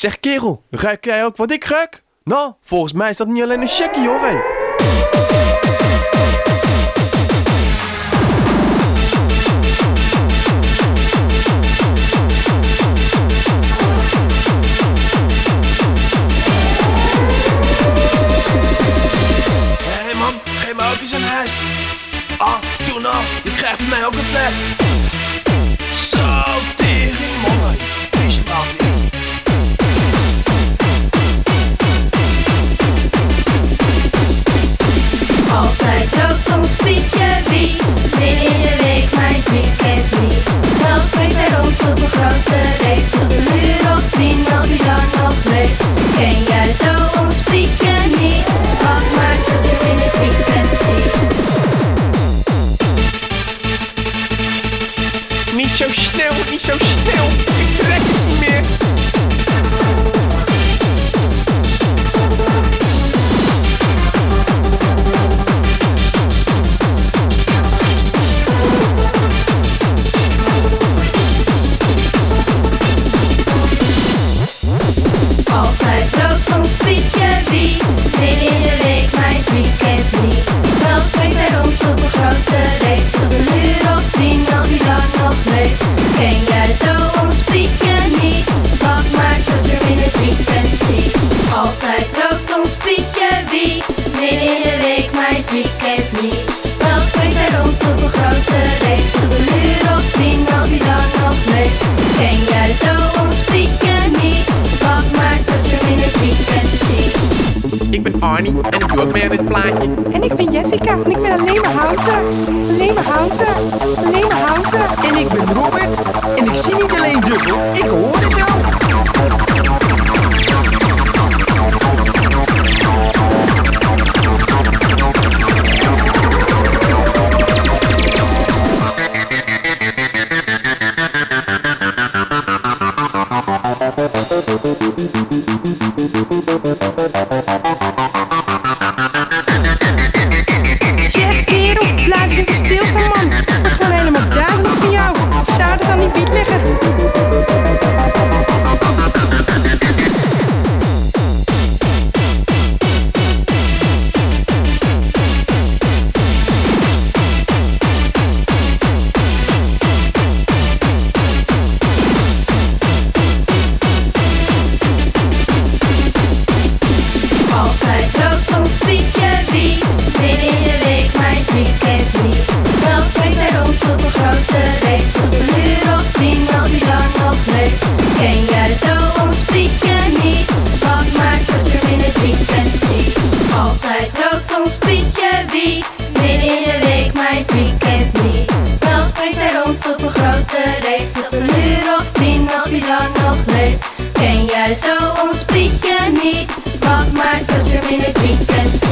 Zeg kerel, ruik jij ook wat ik ruik? Nou, volgens mij is dat niet alleen een checkie hoor, hé. Hey man, geef me ook eens een huis. Ah, doe nou, je krijgt mij ook een. Snel. Ik trek. Altijd rood ons Pietje Wiet Midden in de week mijn kent niet Wel springt hij rond op een grote vriend kent niet Wel springt hij rond op een grote reet Tot een uur of tien als hij dan nog leeft Ken jij zo ons niet? Wacht maar tot je in het weekend ziet Ik ben Arnie en ik doe ook mee aan dit plaatje. En ik ben Jessica en ik ben alleen maar Hausen. Alleen maar Hausen. Alleen maar Hausen. En ik ben Robert en ik zie niet alleen dubbel, ik hoor het wel. Zo ons Pietje niet? Wacht maar tot je hem in het weekend ziet